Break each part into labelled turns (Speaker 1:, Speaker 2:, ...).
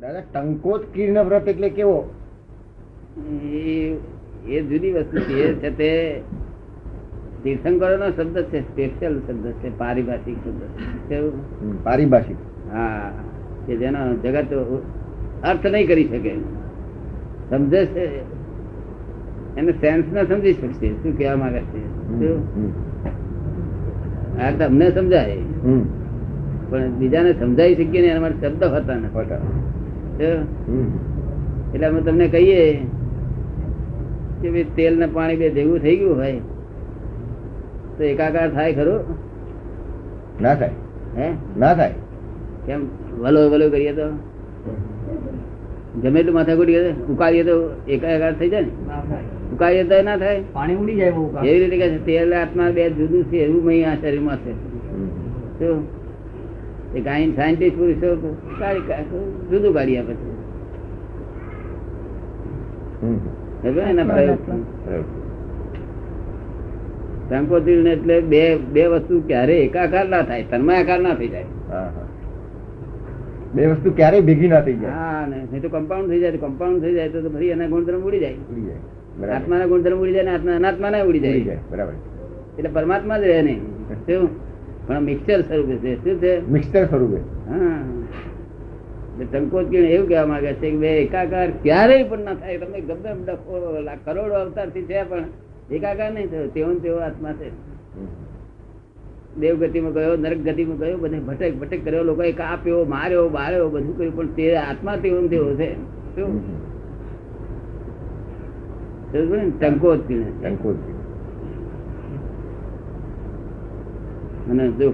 Speaker 1: દાદા ટંકોત કીર્ણ વ્રત એટલે કેવો?
Speaker 2: એ જુદી વસ્તુ છે. છે તે તીર્થંકરો નો શબ્દ છે સ્પેશિયલ શબ્દ છે પારિભાષિક શબ્દ છે?
Speaker 1: પારિભાષિક.
Speaker 2: હા કે જેનો જગત અર્થ નહીં કરી શકે. સમજે છે? એને સેન્સ ના સમજી શકશે. શું કહેવા માંગે છે? આ તમને સમજાય. પણ બીજાને સમજાવી શકીએ ને એના માટે શબ્દ હતા ને
Speaker 1: હોતા.
Speaker 2: એટલે અમે તમને કહીએ કે ભાઈ તેલ ને પાણી બે ભેગું થઈ ગયું હોય તો એકાકાર થાય ખરો?
Speaker 1: ના થાય.
Speaker 2: હે?
Speaker 1: ના થાય.
Speaker 2: કેમ? વલો વલો કરીએ તો? ગમે એટલું માથાકૂટ ઉકાળીએ તો એકાકાર થઈ જાય ને? ઉકાળીએ તો ના થાય?
Speaker 3: પાણી ઉડી જાય
Speaker 2: એવી રીતે કે તેલ આત્મા બે જુદું છે એવું મહી આ શરીરમાં છે. શું એ ગાયન સાયન્ટિસ્ટ પુરુષો જુદું કાઢી આપે છે. ને એટલે બે બે વસ્તુ ક્યારે એકાકાર ના થાય તન્માયાકાર ના થઈ જાય.
Speaker 1: હા, હા. બે વસ્તુ ક્યારે ભેગી ના થઈ જાય.
Speaker 2: હા ને નહીં તો કમ્પાઉન્ડ થઈ જાય કમ્પાઉન્ડ થઈ જાય તો ફરી એના ગુણધર્મ ઉડી જાય.
Speaker 1: ઉડી જાય. બરાબર.
Speaker 2: આત્માના ગુણધર્મ ઉડી જાય ને આત્મા અનાત્માના ઉડી
Speaker 1: ઉડી
Speaker 2: જાય
Speaker 1: જાય બરાબર.
Speaker 2: એટલે પરમાત્મા જ રહે નહીં. શું? પણ મિક્સચર સ્વરૂપે છે. શું છે?
Speaker 1: મિક્સર સ્વરૂપે.
Speaker 2: હા. સંકોચ કિરણ એવું કહેવા માંગે છે કે એકાકાર ક્યારેય પણ ના થાય. તમે ગમે કરોડો અવતારથી છે પણ એકાકાર નહીં થયો. તેવો તેવો આત્મા છે. દેવ ગતિમાં ગયો નરક ગતિમાં ગયો બધે ભટક ભટક કર્યો. એ કાપ્યો માર્યો બાળ્યો બધું કર્યું પણ તે આત્મા તેવો તેવો છે. શું. સમજ પડી ટંકોત કિરણ છે.
Speaker 1: ટંકોત.
Speaker 2: અને જો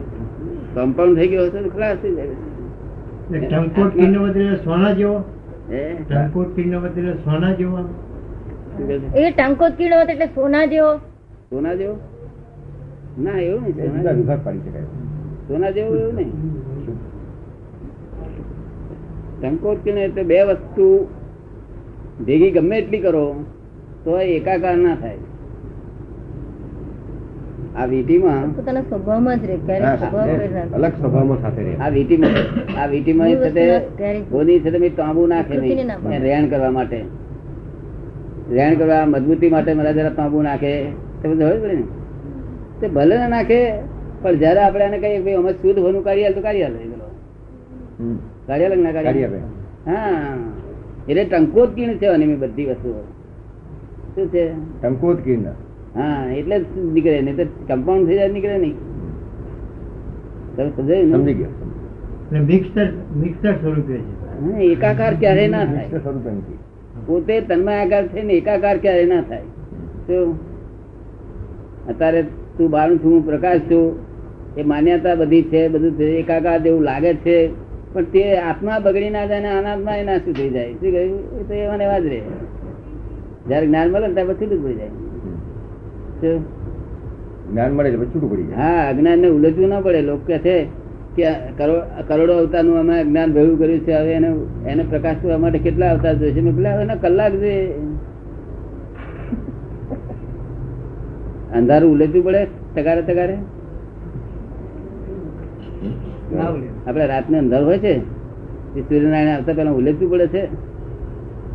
Speaker 2: કમ્પાઉન્ડ થઈ ગયો હશે તો ખલાસ થઈ જાય.
Speaker 3: ટંકોટ પીનો બદલે સોના જેવો? ટંકોટ પીનો બદલે સોના જેવો? આમ.
Speaker 2: શું કહે છે?
Speaker 4: એ ટંકોત કીડો એટલે સોના જેવો?
Speaker 2: સોના જેવો? ના એવું નહીં સોના જેવું.
Speaker 1: વિભાગ પાડી શકાય.
Speaker 2: સોના જેવું એવું નહીં. સંકોચન એટલે બે વસ્તુ ભેગી ગમે એટલી કરો તો એ એકાકાર ના થાય. આ વીટીમાં
Speaker 4: પોતાના સ્વભાવમાં જ રહે.
Speaker 1: અલગ સ્વભાવમાં સાથે રહે.
Speaker 2: આ વીટીમાં આ વીટીમાં એ છે ઓની છે મેં તાંબુ નાખે નહીં. રેણ કરવા માટે. રહેણ કરવા મજબૂતી માટે મારા જરા તાંબુ નાખે. તે બધું હોય પડે ને? તે ભલે ના નાખે પણ જયારે આપણે એને કહીએ ભાઈ અમે શુદ્ધ હોનું કાઢી હાલ તો કાઢી હાલ
Speaker 1: હમ.
Speaker 2: કાઢી હાલ ના કાઢી
Speaker 1: કાઢી આપે
Speaker 2: હા. એટલે ટંકોત કીણ છે અને બધી વસ્તુઓ. શું છે?
Speaker 1: ટંકોત કીર્ણ
Speaker 2: હા એટલે જ નીકળે નહીં તો કમ્પાઉન્ડ થઈ જાય નીકળે નહીં. તમે સમજાયું
Speaker 1: સમજી ગયો.
Speaker 3: મિક્સર મિક્સર સ્વરૂપે છે.
Speaker 2: એકાકાર ક્યારે ના થાય?
Speaker 1: સ્વરૂપે
Speaker 2: પોતે તન્માયાકાર છે ને એકાકાર ક્યારે ના થાય? શું અત્યારે તું બાળું છું હું પ્રકાશ છું. એ માન્યતા બધી છે બધું છે એકાકાર જેવું લાગે છે. પણ તે આત્મા બગડી ના જાય ને અનાત્મા એ નાશું થઈ જાય? શું કહ્યું? એ તો એવાને એવા જ રહે. જયારે જ્ઞાન મળે ને ત્યારે પછી જ પડી જાય. શું?
Speaker 1: જ્ઞાન મળે એટલે છૂટું પડી જાય.
Speaker 2: હા અજ્ઞાન ને ઉલટવું ના પડે. લોકો કે છે કે કરોડો અવતારનું અમે જ્ઞાન ભેગું કર્યું છે. હવે એને એને પ્રકાશ કરવા માટે કેટલા અવતાર જોઈશે મેં પેલા એના કલાક જે અંધારું ઉલટવું પડે તગારે તગારે? આપડે રાત રાતને અંધાર હોય છે? સૂર્યનારાયણ આવતા પેલા ઉલટવું પડે છે?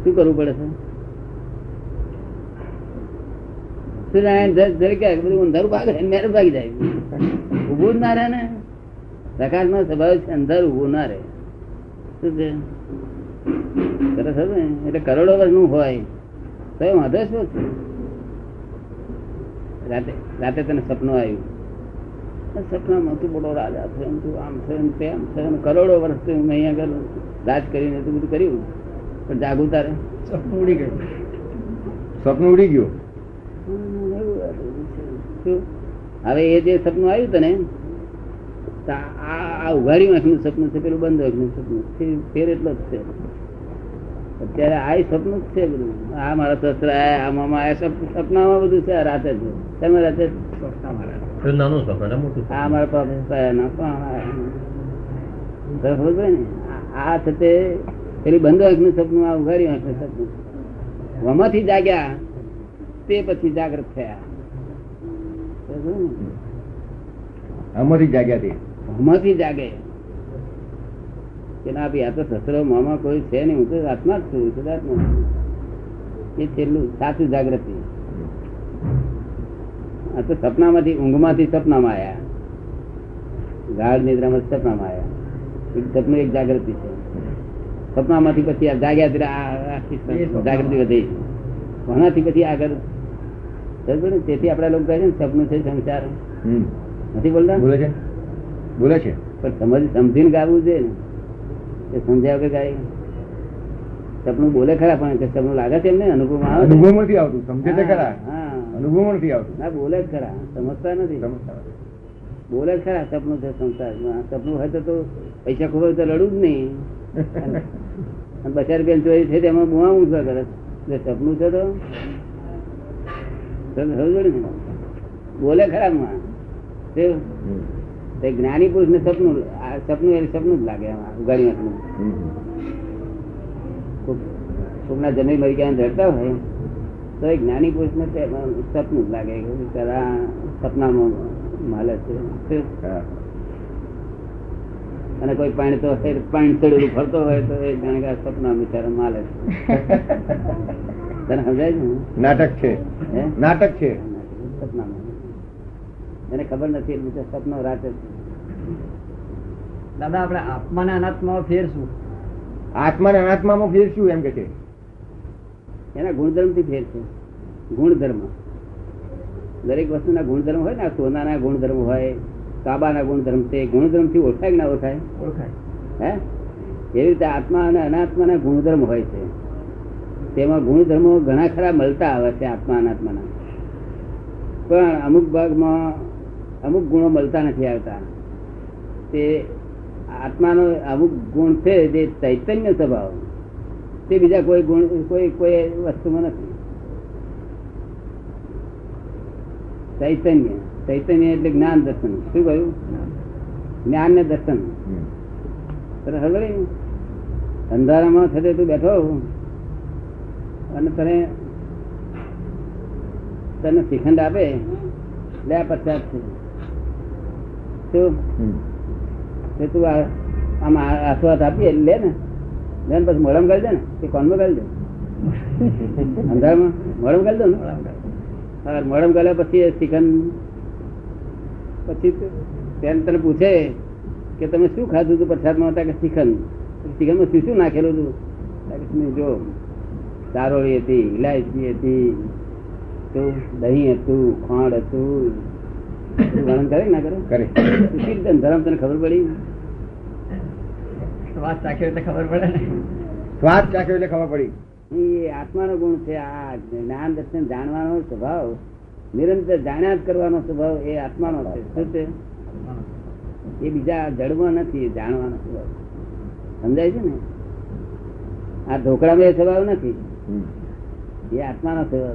Speaker 2: શું કરવું પડે છે? સૂર્યનારાયણ જ- બધું અંધારું ભાગે ને મેરે ભાગી જાય. ઉભું જ ના રહે ને. પ્રકાશ નો સ્વભાવ છે અંધાર ઉભું ના રહે. શું છે? સરસ ને એટલે કરોડો વર્ષનું હોય. તો એ વાંધો શું છે? રાતે રાતે તને સપનું આવ્યું. સપનામાં તું મોટો રાજા છે એમ તું આમ છે એમ તેમ છે કરોડો કરોડો તું મેં અહીંયા આગળ રાજ કરીને તું બધું કર્યું. પણ જાગું તારે.
Speaker 3: સપનું ઉડી ગયું.
Speaker 1: સપનું ઉડી ગયું.
Speaker 2: શું? હવે એ જે સપનું આવ્યું તને આ આ ઉઘાડી આંખનું સપનું છે પેલું? બંધ આંખનું સપનું. ફેર- એટલો જ છે. અત્યારે આ સપનું જ છે બધું. આ મારા સસરા આ મામા આ સપનામાં બધું છે રાતે છે તમે રાતે
Speaker 5: નાનું સપન મોટું
Speaker 2: આ મારા પ્રોફેસર ના પણ આ- આ પેલી બંધ આંખનું સપનું આ ઉઘાડી આંખનું સપનું. વમાંથી જાગ્યા તે પછી જાગૃત થયા?
Speaker 1: આમાંથી જાગ્યા તે?
Speaker 2: જાગે. કે ના ભાઈ આ તો સસરો મામા કોઈ છે નહીં. હું તો આત્મા જ છું સદાત્મા એ છેલ્લું સાચું જાગૃતિ. આ તો સપનામાંથી ઊંઘમાંથી સપનામાં આયા. ગાઢ નિદ્રામાં સપનામાં આયા. એક સપનું એક જાગૃતિ છે. સપનામાંથી પછી આ જાગ્યા જાગૃતિ વધી. કોનાથી પછી આગળ? તેથી આપડા લોકો કહે છે સપનું છે સંસાર. નથી બોલતા?
Speaker 1: બોલે છે? બોલે છે?
Speaker 2: પણ સમજ સમજીને ગાવું છે ને સમજાવ કે ગાય. સપનું બોલે ખરા પણ સપનું લાગે છે એમને? અનુભવ આવે
Speaker 1: અનુભવ નથી આવતું સમજે છે ખરા? અનુભવ નથી આવતું.
Speaker 2: ના બોલે ખરા સમજતા નથી. બોલે ખરા સપનું છે સંસારમાં સપનું હોય તો પૈસા ખોવાય તો લડવું જ નહીં. બચાર બેન ચોરી છે તેમાં બુવા ઊંચા કરે સપનું છે તો તો સમજો ને? બોલે ખરા માં તે જ્ઞાની પુરુષ ને સપનું સપનું એ સપનું જ લાગે ઉગાડી નાખવું કોકના જમીન મરી ગયા ધરતા હોય તો એ જ્ઞાની પુરુષ ને સપનું જ લાગે તારા સપનામાં માલે છે અને કોઈ પાણી તો પાણી ચડેલું ફરતો હોય તો એ જાણે સપના બિચારા માલે છે તને સમજાય છે
Speaker 1: નાટક છે. નાટક છે.
Speaker 2: એને ખબર નથી એટલે બીજો સપનો રાતે.
Speaker 3: દાદા આપણે આત્મા ને અનાત્મા ફેર શું
Speaker 1: આત્મા ને અનાત્મા ફેર શું એમ કે છે.
Speaker 2: એના ગુણધર્મથી ફેર છે ગુણધર્મ. દરેક વસ્તુના ગુણધર્મ હોય ને સોનાના ગુણધર્મ હોય કાબાના ગુણધર્મ તે ગુણધર્મથી ઓળખાય કે ના ઓળખાય?
Speaker 3: ઓળખાય.
Speaker 2: હે? એવી રીતે આત્મા અને અનાત્માના ગુણધર્મ હોય છે. તેમાં ગુણધર્મો ઘણા ખરા મળતા આવે છે આત્મા અનાત્માના. પણ અમુક ભાગમાં અમુક ગુણો મળતા નથી આવતા. તે આત્માનો અમુક ગુણ છે જે ચૈતન્ય સ્વભાવ. તે બીજા કોઈ ગુણ કોઈ કોઈ વસ્તુમાં નથી. ચૈતન્ય. ચૈતન્ય એટલે જ્ઞાન દર્શન. શું કહ્યું? જ્ઞાન ને દર્શન? અંધારામાં થતે તું બેઠો. અને તને તને શ્રીખંડ આપે લે પચાસ છે. તું આમ આસ્વાદ આપીએ લે ને. લે ને પછી મોડમ કરી દે ને કે કોનમાં કરી દે? અંધારમાં? મોડમ કરી દો ને. મોડમ કર્યા પછી શ્રીખંડ પછી તેને તને પૂછે કે તમે શું ખાધું હતું પ્રસાદમાં? હતા કે શ્રીખંડ. શ્રીખંડમાં શું શું નાખેલું હતું જો ચારોળી હતી ઇલાયચી હતી તો દહીં હતું ખાંડ હતું. વર્ણન કરે ના કરે.
Speaker 1: કરે
Speaker 2: કીર્તન ધર્મ તને ખબર પડી?
Speaker 3: શ્વાસ ચાખ્યો એટલે ખબર પડે
Speaker 1: શ્વાસ ચાખ્યો એટલે ખબર પડી.
Speaker 2: એ આત્માનો ગુણ છે આ જ્ઞાન દર્શન જાણવાનો સ્વભાવ નિરંતર જાણ્યા જ કરવાનો સ્વભાવ એ આત્માનો છે. શું છે? એ બીજા જડમાં નથી જાણવાનો સ્વભાવ. સમજાય છે ને? આ ઢોકળામાં એ સ્વભાવ નથી. એ આત્માનો છે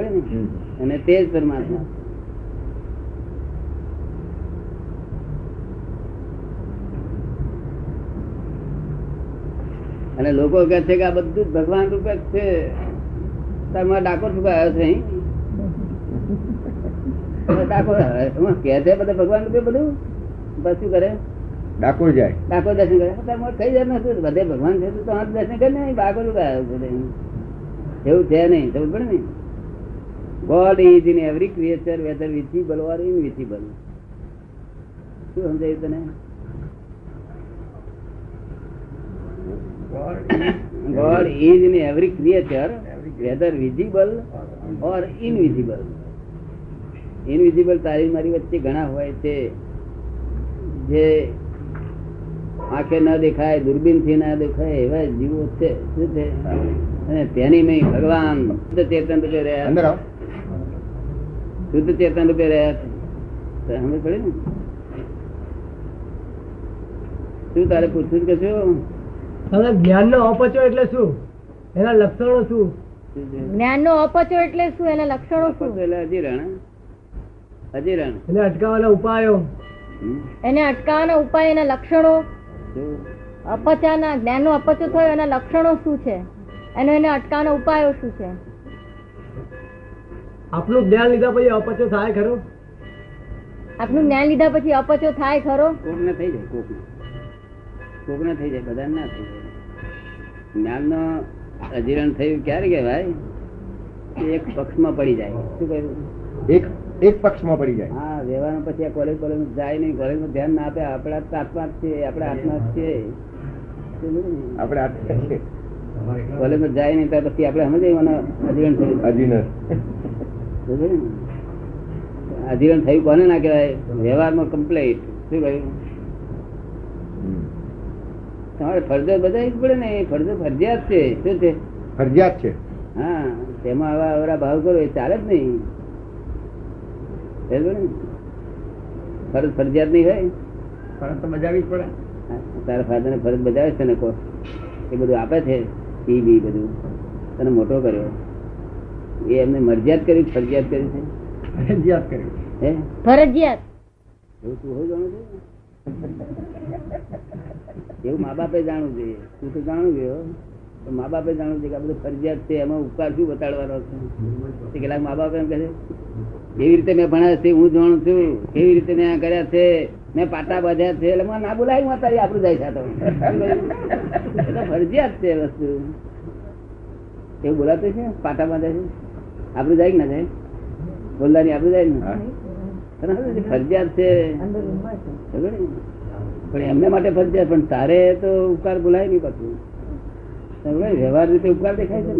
Speaker 2: ને? અને તે જ પરમાત્મા. અને લોકો કહે છે કે આ બધું જ ભગવાન રૂપે જ છે. તમારા ડાકોર આવ્યો છે? ડાકોર કે છે બધા ભગવાન રૂપે બધું? બસ શું કરે?
Speaker 1: ડાકોર જાય.
Speaker 2: ડાકોર દર્શન કરે. કઈ જાય નથી બધે ભગવાન છે તો આ દર્શન કરે નહીં ડાકોર. એવું છે નહીં સમજ પડે ને? God is in every creature whether visible or invisible શું સમજાયું તને? God is in every creature whether visible or invisible invisible તારી મારી વચ્ચે ઘણા હોય છે. જે આંખે ન દેખાય દુર્બીનથી ના દેખાય એવા જીવો છે. શું છે? અને તેની મેં ભગવાન શુદ્ધ ચેતન રૂપે રહ્યા શુદ્ધ ચેતન રૂપે રહ્યા છે. સમજ પડે ને? શું તારે પૂછવું કે શું?
Speaker 3: જ્ઞાન નો અપચો એટલે શું? એના લક્ષણો શું?
Speaker 4: જ્ઞાન નો અપચો એટલે શું? એના લક્ષણો શું?
Speaker 2: એટલે અજીરણ અજીરણ
Speaker 3: એને અટકાવવાના ઉપાયો.
Speaker 4: એને અટકાવવાના ઉપાય એના લક્ષણો? અપચાના જ્ઞાન નો અપચો થયો એના લક્ષણો શું છે? એનો એને અટકાવવાનો ઉપાયો શું છે?
Speaker 3: આપનું જ્ઞાન લીધા પછી અપચો થાય ખરો?
Speaker 4: આપનું જ્ઞાન લીધા પછી અપચો થાય ખરો?
Speaker 2: કોકને થઈ જાય કોકને કોકને થઈ જાય બધા ના થઈ જાય. જ્ઞાન નો અજીરણ થયું ક્યારે કહેવાય? કે એક પક્ષમાં પડી જાય. શું કહ્યું?
Speaker 1: એક એક પક્ષમાં પડી જાય.
Speaker 2: હા વ્યવહાર પછી આ કોલેજ કોલેજ જાય નહીં. કોલેજ ધ્યાન ના આપે. આપણા આત્મા જ છે. આપણા આત્મા જ છે.
Speaker 1: આપણે આ
Speaker 2: કોલેજ જાય નહીં ત્યાર પછી આપણે સમજાય મને અજીવન થયું.
Speaker 1: અજીવન
Speaker 2: સમજે થયું કોને ના કહેવાય? વ્યવહારમાં કમ્પ્લેટ શું કહ્યું? તમારે ફરજો બધા જ પડે ને. એ ફરજો ફરજિયાત છે. શું છે?
Speaker 1: ફરજિયાત છે.
Speaker 2: હા તેમાં આવા અવરા ભાવ કરો એ ચાલે જ નહીં? ફરજ ફરજિયાત નહીં હોય?
Speaker 1: ફરજ તો બજાવી જ પડે.
Speaker 2: તારા ફાધર ને ફરજ બજાવે છે ને કો એ બધું આપે છે? ફી બી બધું. તને મોટો કર્યો. એ એમને મરજિયાત કર્યું ફરજિયાત કર્યું છે?
Speaker 1: ફરજિયાત કર્યું
Speaker 2: હે?
Speaker 4: ફરજિયાત.
Speaker 2: એવું તું હોય જાણું છે? એવું મા બાપે જાણવું જોઈએ. તું તો જાણવું ગયો મા બાપે જાણવું છે કે આ બધું ફરજિયાત છે એમાં ઉપકાર શું બતાડવાનો છે? કેટલાક મા બાપ એમ કહે છે. એવી રીતે મેં ભણ્યા છે હું જાણું છું કેવી રીતે મેં આ કર્યા છે મેં પાટા બાંધ્યા છે એટલે ના બોલાય હું તારી આપણું જાય છે ફરજિયાત છે વસ્તુ. એવું બોલાતું છે? પાટા બાંધે છે? આપણું જાય કે ના જાય? બોલવાની આપણું જાય ને? ફરજિયાત છે? પણ એમને માટે ફરજિયાત પણ તારે તો ઉપકાર બોલાય નહીં પાછું. વ્યવહાર રીતે ઉપકાર દેખાય છે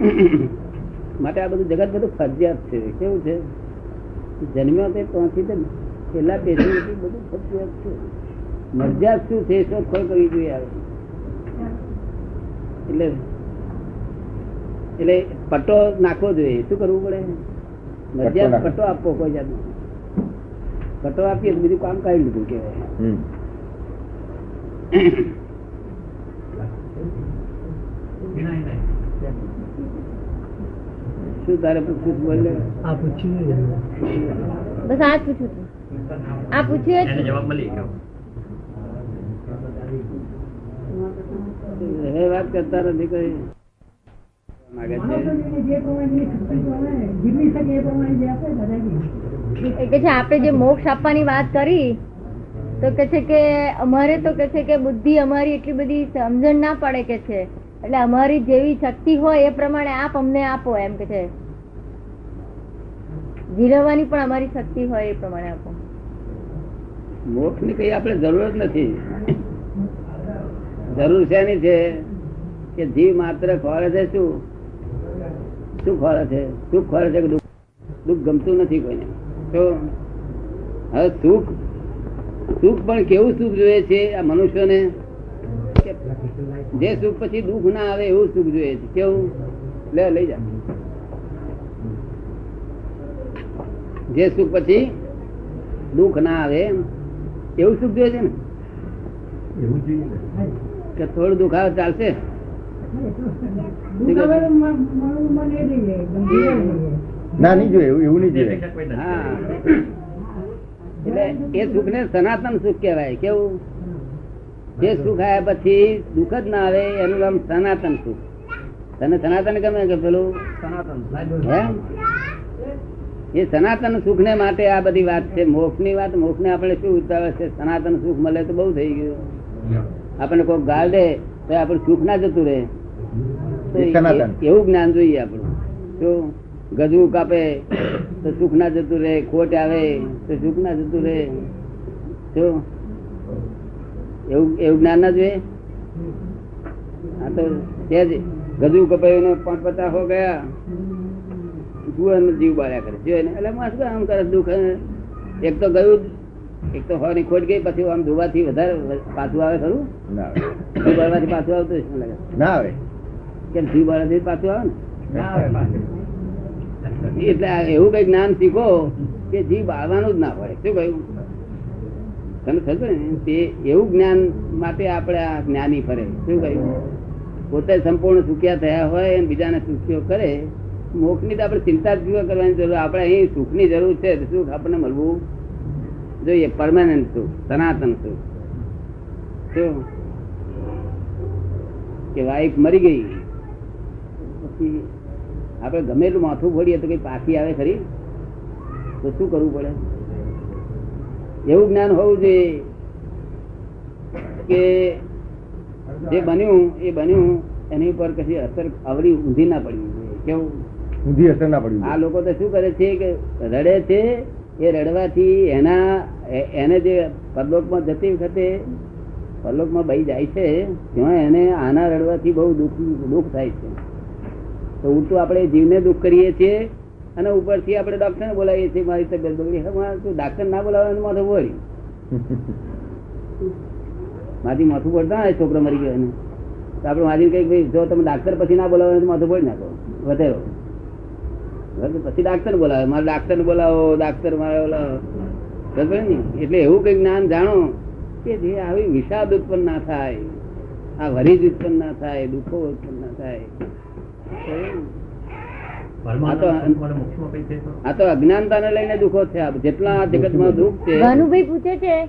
Speaker 2: ને? માટે આ બધું જગત બધું ફરજિયાત છે. કેવું છે? જન્મ્યો તે પહોંચી તે છેલ્લા પેઢી બધું ફરજિયાત છે. મરજિયાત શું છે શોધખોળ કરવી જોઈએ આવે એટલે એટલે પટ્ટો નાખવો જોઈએ. શું કરવું પડે? મરજિયાત. પટ્ટો આપવો કોઈ જાતનો. પટ્ટો આપીએ બીજું કામ કાઢી લીધું કેવાય. શું તારે પૂછવું? બોલ.
Speaker 3: આ પૂછ્યું
Speaker 4: બસ આ જ પૂછ્યું હતું આ પૂછ્યું
Speaker 5: એને જવાબ મળી ગયો.
Speaker 2: હે વાત કરતા નથી કઈ. માગે છે.
Speaker 4: એ કે છે આપણે જે મોક્ષ આપવાની વાત કરી તો કે છે કે અમારે તો કે છે કે બુદ્ધિ અમારી એટલી બધી સમજણ ના પડે કે છે. એટલે અમારી જેવી શક્તિ હોય એ પ્રમાણે આપ અમને આપો એમ કે છે. જીરવવાની પણ અમારી શક્તિ હોય એ પ્રમાણે આપો.
Speaker 2: મોક્ષની કઈ આપણે જરૂર નથી. જરૂર શેની છે? કે જીવ માત્ર ખોળે છે શું? શું ખોળે છે? સુખ ખોળે છે દુઃખ ગમતું નથી કોઈને. તો હવે સુખ સુખ પણ કેવું સુખ જોઈએ છે આ મનુષ્યને? જે સુખ પછી દુઃખ ના આવે એવું સુખ જોઈએ છે. કેવું? લે લઈ જા. જે સુખ પછી દુઃખ ના આવે એવું સુખ જોઈએ છે ને?
Speaker 1: એવું જોઈએ
Speaker 2: કે થોડું દુઃખ આવે ચાલશે.
Speaker 1: ના નહીં જોઈએ એવું નહીં જોઈએ.
Speaker 2: હા. એટલે એ સુખ ને સનાતન સુખ કહેવાય. કેવું? જે સુખ આવ્યા પછી દુઃખ જ ના આવે એનું નામ સનાતન સુખ. તને સનાતન ગમે કે પેલું? સનાતન. એ સનાતન સુખ ને માટે આ બધી વાત છે. મોક્ષની વાત મોક્ષ ને આપણે શું ઉતાવે છે? સનાતન સુખ મળે તો બહુ થઈ ગયું. આપણને કોઈ ગાળ દે તો આપણે સુખ ના જતું રહે. તો
Speaker 1: એ સનાતન.
Speaker 2: એ- એવું જ્ઞાન જોઈએ આપણું. તો ગજવું કાપે તો સુખ ના જતું રહે. ખોટ આવે તો સુખ ના જતું રહે. તો એવું એવું જ્ઞાન ના જોઈએ? હા તો તે જ. ગજવું કપાયું ને પાંચ પચાસ હો ગયા. જુએ જીવ બાળ્યા કરે. જુએ ને એટલે માસ આમ કરે દુઃખ એક તો ગયું. એક તો હોવાની ખોટ ગઈ પછી આમ ધોવાથી વધારે પાછું આવે ખરું. જીવ બાળવાથી પાછું આવતું શું લાગે.
Speaker 1: ના આવે.
Speaker 2: કેમ જીવ બાળવાથી પાછું આવે ને? એટલે એવું કઈ જ્ઞાન શીખો કે જીવ બાળવાનું જ ના હોય. શું કહ્યું? તમે થશે ને? તે એવું જ્ઞાન માટે આપણે આ જ્ઞાની ફરે. શું કહ્યું? પોતે સંપૂર્ણ સુખ્યા થયા હોય અને બીજાને સુખ્યો કરે મોક્ષની તો આપણે ચિંતા જ કરવાની જરૂર? આપણે અહીં સુખની જરૂર છે સુખ આપણને મળવું? જોઈએ પરમાનન્ટ સુખ, સનાતન સુખ. શું? કે વાઈફ મરી ગઈ, પછી આપણે ગમે એટલું માથું ફોડીએ તો કઈ પાછી આવે ખરી? તો શું કરવું પડે? એવું જ્ઞાન હોવું જોઈએ કે જે બન્યું એ બન્યું એની ઉપર કશી અસર અવળી ઊંધી ના પડવી જોઈએ કેવું?
Speaker 1: ઊંધી અસર ના પડવી
Speaker 2: આ લોકો તો શું કરે છે કે રડે છે એ રડવાથી એના એને જે પરલોકમાં જતી વખતે પરલોકમાં બહી જાય છે ત્યાં એને આના રડવાથી બહુ દુઃખ દુઃખ થાય છે. તો ઉલટું આપણે જીવને દુઃખ કરીએ છીએ અને ઉપરથી આપણે ડોક્ટરને બોલાવીએ છીએ, મારી તબિયત બગડી. તું ડાક્ટર ના બોલાવવાનું માથું બોલી. માથી માથું પડતા હોય, છોકરો મરી ગયો એને. તો આપણે માજી કઈ ભાઈ, જો તમે ડાક્ટર પછી ના બોલાવો માથું પડી નાખો. વધારો. પછી ડાક્ટર બોલાવે. મારે ડાક્ટર બોલાવો ડાક્ટર મારે બોલાવો. એટલે એવું કઈ જ્ઞાન જાણો કે જે આવી વિષાદ ઉત્પન્ન ના થાય, આ વરિજ ઉત્પન્ન ના થાય, દુઃખો ઉત્પન્ન ના થાય. આ તો- અજ્ઞાનતા અજ્ઞાનતાને લઈને દુઃખો છે. જેટલા જગતમાં દુઃખ છે.
Speaker 4: ભાનુભાઈ પૂછે છે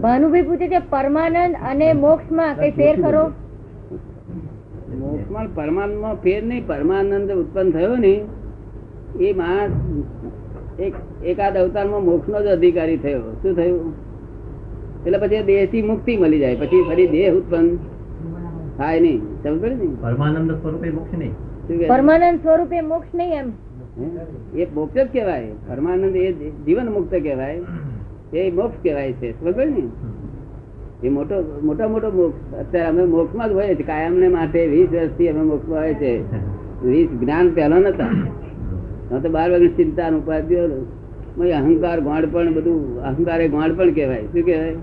Speaker 4: ભાનુભાઈ પૂછે છે પરમાનંદ અને મોક્ષમાં કઈ ફેર ખરો?
Speaker 2: મોક્ષમાં પરમાનંદમાં ફેર નહીં પરમાનંદ ઉત્પન્ન થયો ને એ માણસ એક એકાદ અવતારમાં મોક્ષનો જ અધિકારી થયો. શું થયું? એટલે પછી દેહથી મુક્તિ મળી જાય. પછી ફરી દેહ ઉત્પન્ન થાય નહીં. સમજ પડે ને?
Speaker 5: પરમાનંદ સ્વરૂપે મોક્ષ નહીં?
Speaker 4: પરમાનંદ સ્વરૂપે મોક્ષ નહીં એમ.
Speaker 2: એ મોક્ષ જ કેવાય પરમાનંદ એ જીવન મુક્ત કેવાય એ મોક્ષ કેવાય છે. સમજ ને? એ મોટો મોટા મોટો મોક્ષ. અત્યારે અમે મોક્ષમાં જ હોય છે કાયમ ને માટે વીસ વર્ષથી અમે મોક્ષમાં હોય છે વીસ જ્ઞાન પહેલા નતા. ન તો બાર વાગે ચિંતા નું મય અહંકાર ગોળ પણ બધું અહંકાર એ ગોળ પણ કહેવાય. શું કહેવાય?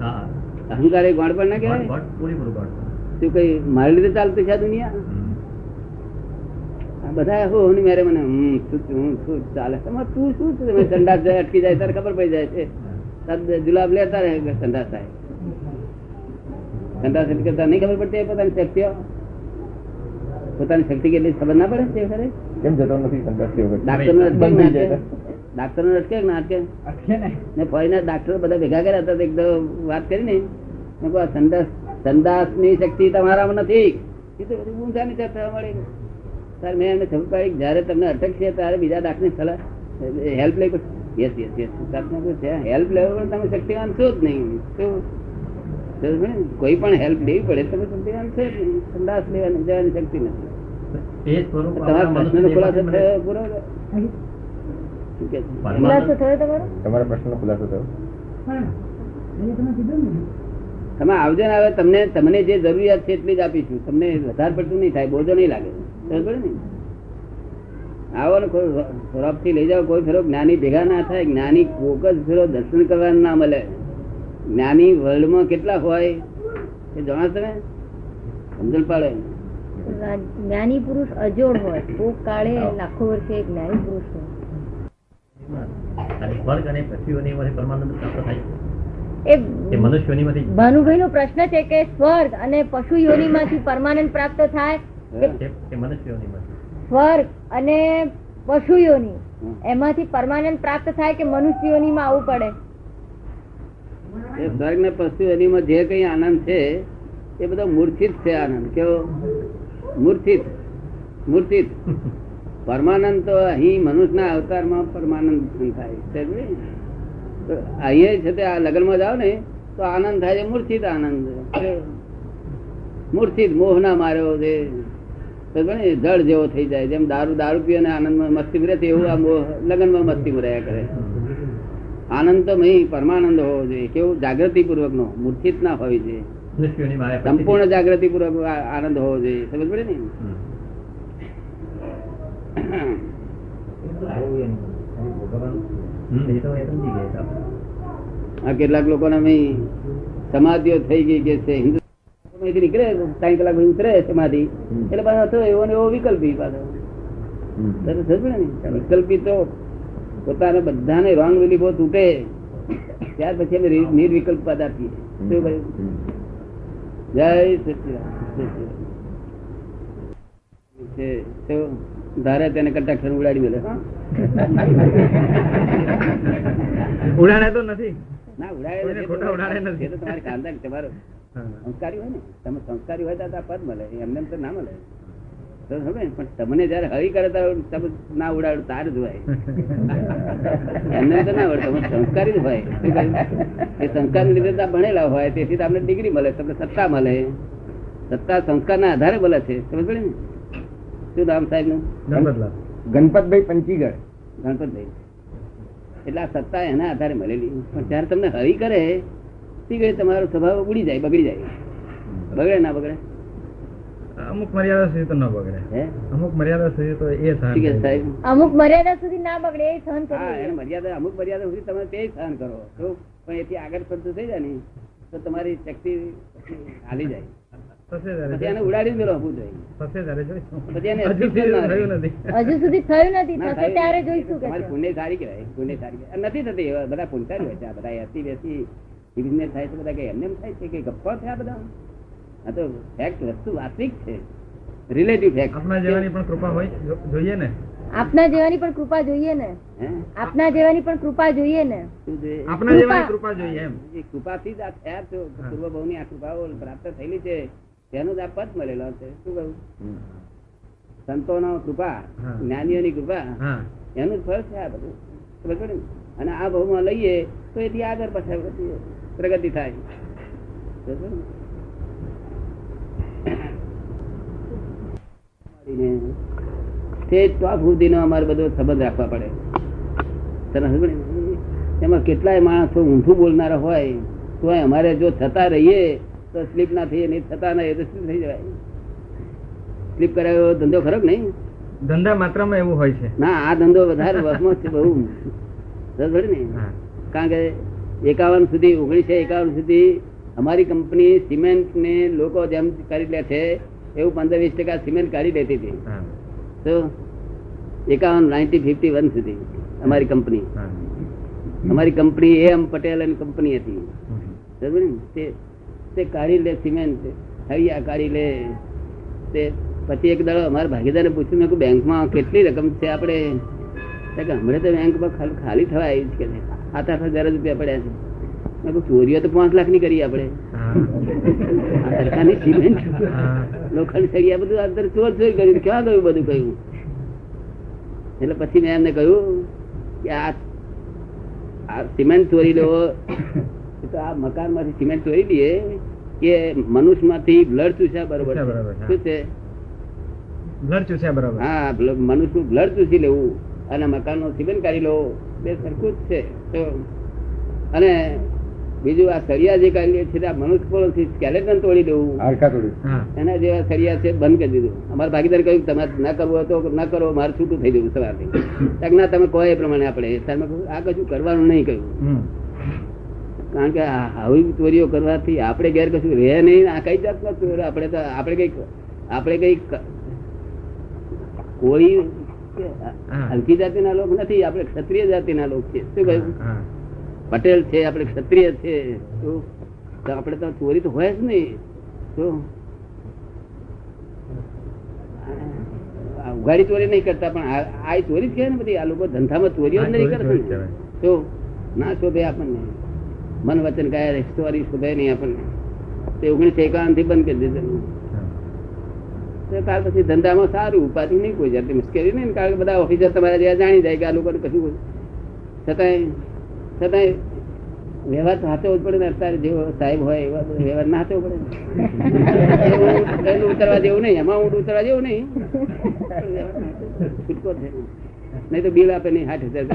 Speaker 5: હા.
Speaker 2: અહંકાર એ ગોળ પણ ના
Speaker 5: કેવાય
Speaker 2: કહેવાય. શું કઈ મારી રીતે ચાલતું છે આ દુનિયા? બધા હું ની મેરે મને હું શું હું શું ચાલે? તું શું છે? તમે સંડાસ જાય અટકી જાય તારે ખબર પડી જાય છે. જુલાબ લેતા રહે કે સંડાસ થાય. સંડાસ કરતા નહીં ખબર પડતી પોતાની શક્તિઓ. પોતાની શક્તિ કેટલી ખબર ના પડે છે ખરે
Speaker 1: કેમ જતો નથી સંતોષ
Speaker 2: ડાક્ટર નો અટકે
Speaker 1: બંધ થઈ જાય.
Speaker 2: ડાક્ટર નો અટકે ના અટકે? ને. ફોરીના ડાક્ટર બધા ભેગા કર્યા હતા એકદમ વાત કરી ને. સંદાસ સંદાસની શક્તિ તમારામાં નથી. એ તો બધી ઊંઘાની ચર્ચા મળી સર મેં એમને ખબર પડી જયારે તમને અટકશે ત્યારે બીજા ડાક્ટરની સલાહ હેલ્પ લઈ યસ યસ યસ હેલ્પ લેવા પણ તમે શક્તિવાન છો જ નહીં. શું? કોઈ પણ હેલ્પ લેવી પડે તમે શક્તિવાન છો જ નહીં. સંદાસ લેવાની જવાની શક્તિ નથી. તમારા
Speaker 5: આપણા
Speaker 2: પ્રશ્નનો ખુલાસો થયો પૂરો? શું કે છે?
Speaker 4: ખુલાસો થયો તમારો?
Speaker 1: તમારા પ્રશ્નનો ખુલાસો થયો.
Speaker 2: તમે આવજો ને હવે તમને તમને જે જરૂરિયાત છે એટલી જ આપીશું. તમને વધારે પડતું નહીં થાય બોજો નહીં લાગે. ને આવો ને કોઈ રોપથી લઈ જાઓ કોઈ ફેરો જ્ઞાની ભેગા ના થાય જ્ઞાની કોક જ ફેરો દર્શન કરવા ના મળે. જ્ઞાની વર્લ્ડમાં કેટલા હોય એ જાણો તમે? સમજણ પાડે
Speaker 4: જ્ઞાની પુરુષ અજોડ હોય કોક કાળે લાખો વર્ષે જ્ઞાની પુરુષ હોય.
Speaker 5: અને પરમાનંદ પ્રાપ્ત થાય? છે.
Speaker 4: ભાનુભાઈ નો પ્રશ્ન છે કે સ્વર્ગ અને પશુ યોનિમાંથી પરમાનંદ પ્રાપ્ત થાય સ્વર્ગ અને
Speaker 2: પશુઓની.
Speaker 4: એમાંથી પરમાનંદ પ્રાપ્ત થાય કે મનુષ્યમાં આવવું પડે?
Speaker 2: સ્વર્ગ ને પશુઓની માં જે કઈ આનંદ છે એ બધો મૂર્છિત છે આનંદ. કેવો? મૂર્છિત. મૂર્છિત. પરમાનંદ તો અહીં મનુષ્યના અવતારમાં પરમાનંદ થાય છે અહીંયા છે તે આ લગ્નમાં જાઓ ને તો આનંદ થાય છે મૂર્છિત આનંદ. મૂર્છિત મોહ ના માર્યો છે? જળ જેવો થઈ જાય જેમ દારૂ દારૂ પીએ ને આનંદમાં મસ્તી રહે એવું આ લગ્નમાં મસ્તી રહ્યા કરે. આનંદ તો નહીં પરમાનંદ હોવો જોઈએ કેવું જાગૃતિ પૂર્વક નો મૂર્છિત ના હોવી જોઈએ સંપૂર્ણ જાગૃતિ પૂર્વક આ- આનંદ હોવો જોઈએ સમજ પડે ને. આ કેટલાક લોકોને અહીં સમાધિઓ થઈ ગઈ કે છે હિન્દુ અહીંથી નીકળે ત્રણ કલાક પછી ઉતરે સમાધિ એટલે પાછો થયો એવો ને એવો વિકલ્પી પાછો. વિકલ્પી તો પોતાને બધાને રોંગ બિલીફો તૂટે. ત્યાર પછી અમે નિર્વિકલ્પ પદ આપીએ શું કહ્યું જય તો ધારે તેને કટાક્ષર ઉડાડી મેલે
Speaker 3: ઉડાડે તો નથી.
Speaker 2: ના ઉડાડે
Speaker 3: ઉડાડે નથી.
Speaker 2: તમારે કાંદા તમારો. સંસ્કારી હોય ને? તમે સંસ્કારી હોય તો આ પદ મળે એમને તો ના મળે. તો સમજે? પણ તમને જયારે હરી કરે તમે ના ઉડાડો તાર જ હોય. એમને તો ના તમે સંસ્કારી જ હોય. એ સંસ્કાર લીધે ભણેલા હોય તેથી તમને ડિગ્રી મળે તમને સત્તા મળે. સત્તા સંસ્કારના આધારે મળે છે. સમજ પડે ને? શું નામ
Speaker 3: સાહેબનું
Speaker 1: ગણપતભાઈ પંચીગઢ.
Speaker 2: ગણપતભાઈ. એટલે આ સત્તા એના આધારે મળેલી. પણ જ્યારે તમને હરી કરે ઘડી તમારો સ્વભાવ ઉડી જાય બગડી જાય. બગડે ના બગડે?
Speaker 5: અમુક મર્યાદા સુધી તો ન બગડે. અમુક મર્યાદા સુધી તો એ સહન
Speaker 4: અમુક મર્યાદા સુધી ના બગડે એ સહન
Speaker 2: હા એને મર્યાદા અમુક મર્યાદા સુધી તમે તે સહન કરો. પણ એથી આગળ પડતું થઈ જાય ને તો તમારી શક્તિ હાલી જાય. પછી એને ઉડાડી મેળો આપવું જોઈએ.
Speaker 5: હજુ સુધી થયું નથી.
Speaker 4: હજુ સુધી થયું નથી
Speaker 2: ના,
Speaker 4: થશે
Speaker 2: થાય
Speaker 4: ત્યારે જોઈશું
Speaker 2: તમારી પુણ્ય સારી કહેવાય પુણ્ય સારી નથી થતી એવા બધા પુણ્યસારી હોય છે બધા એસી બેસી બિઝનેસ થાય છે બધા કે એમને થાય છે કે ગપ્પા છે આ બધા? આ તો ફેક્ટ વસ્તુ વાસ્તવિક છે. રિલેટિવ ફેક્ટ
Speaker 5: આપના જેવાની પણ કૃપા હોય જોઈએ ને.
Speaker 4: આપના જેવાની પણ કૃપા જોઈએ ને. આપના જેવાની પણ કૃપા જોઈએ ને.
Speaker 5: આપના જેવાની કૃપા. જોઈએ એમ.
Speaker 2: કૃપાથી જ આ થયા છો. પૂર્વ ભાવની આ કૃપાઓ પ્રાપ્ત થયેલી છે. તેનો જ આ પદ મળેલો છે. શું કહ્યું સંતોનો કૃપા જ્ઞાનીઓની કૃપા એનું જ ફળ છે આ બધું. ખબર પડે ને? અને આ ભાવમાં લઈએ તો એથી આગળ પાછળ પ્રગતિ- થાય? તે ટોપ સુધીનો અમારે બધો સંબંધ રાખવા પડે? એમાં કેટલાય માણસો ઊંધું બોલનારા હોય તો અમારે જો થતા રહીએ તો સ્લીપ ના થઈએ નહીં થતા નહીં તો સ્લીપ થઈ જવાય. સ્લીપ કરાયો ધંધો ખરો નહીં?
Speaker 5: ધંધા માત્રામાં એવું હોય છે.
Speaker 2: ના આ ધંધો વધારે વસમાં છે બહુ. ને. કારણ કે એકાવન સુધી ઓગણીસો એકાવન સુધી અમારી કંપની સિમેન્ટ ને લોકો જેમ કરી લે છે એવું પંદર વીસ ટકા સિમેન્ટ કાઢી લેતી હતી. તો એકાવન નાઇન્ટી ફિફ્ટી વન સુધી અમારી કંપની. અમારી કંપની એ એમ પટેલ એની કંપની હતી. બરાબર ને? તે તે કાઢી લે સિમેન્ટ હળિયા કાઢી લે. તે પછી એક દાડો અમારા ભાગીદારે પૂછ્યું મેં બેંકમાં કેટલી રકમ છે આપણે? હમણાં તો બેંકમાં ખાલી ખાલી થવા આવી છે કે સાત આઠ હજાર રૂપિયા પડ્યા છે. મેં ચોરીઓ તો પાંચ લાખની કરી આપણે. આ સરકારની સિમેન્ટ લોખંડ સળિયા બધું અંદર ચોર ચોર કર્યું. ક્યાં ગયું બધું કહ્યું એટલે પછી મેં એમને કહ્યું કે આ આ સિમેન્ટ ચોરી લેવો તો આ મકાનમાંથી સિમેન્ટ ચોરી લઈએ કે મનુષ્યમાંથી બ્લડ ચૂસ્યા બરોબર
Speaker 5: બરોબર,
Speaker 2: શું છે?
Speaker 5: બ્લડ ચૂસ્યા બરાબર.
Speaker 2: હા મનુષ્ય બ્લડ ચૂસી લેવું. અને મકાન નો સિમેન્ટ કાઢી લો. બે સરખું જ છે. અને બીજું આ સળિયા જે કાઢી છે આ મનુષ્ય સ્કેલેટન તોડી દેવું એના જેવા સળિયા છે બંધ કરી દીધું. અમારા ભાગીદાર કહ્યું તમારે ના કરવું તો ના કરો મારે છૂટું થઈ જવું સવારથી. ના તમે કહો એ પ્રમાણે આપણે ત્યારે આ કશું કરવાનું નહીં કહ્યું. કારણ કે આ આવી ચોરીઓ કરવાથી આપણે ઘેર કશું રહે નહીં આ કઈ જાતના ચોર? આપણે તો આપણે કંઈક આપણે કંઈક કોઈ. હલકી જાતિના લોક નથી આપણે ક્ષત્રિય જાતિના લોક છે. શું કહ્યું? પટેલ છે આપણે ક્ષત્રિય છે. તો આપણે તો ચોરી તો હોય જ નહીં. તો ઉઘાડી ચોરી નહીં કરતા પણ આ ચોરી છે ને બધી આ લોકો ધંધામાં ચોરીઓ નહીં કરતા. તો ના શોભે આપણને. મન વચન કાયા ચોરી શોભે નહીં આપણને. તે ઓગણીસો એકાવનથી બંધ કરી દીધેલું. ત્યાર પછી ધંધામાં સારું, ઉપાધિ નહીં કોઈ જાતની મુશ્કેલી નહીં કારણ કે બધા ઓફિસર તમારા જેવા જાણી જાય કે આ લોકોને કશું છતાંય છતાંય વ્યવહાર તો હાથો જ પડે ને અત્યારે જેવો સાહેબ હોય એવા વ્યવહાર ના હાથો પડે. ઉતરવા જેવું નહીં, એમાં ઊંડ ઉતરવા જેવું નહીં. છૂટકો છે. નહીં તો બિલ આપે નહીં આઠ હજાર.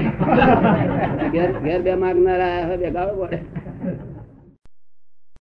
Speaker 2: ઘેર ઘેર બે માગનારા બે ગાળો પડે.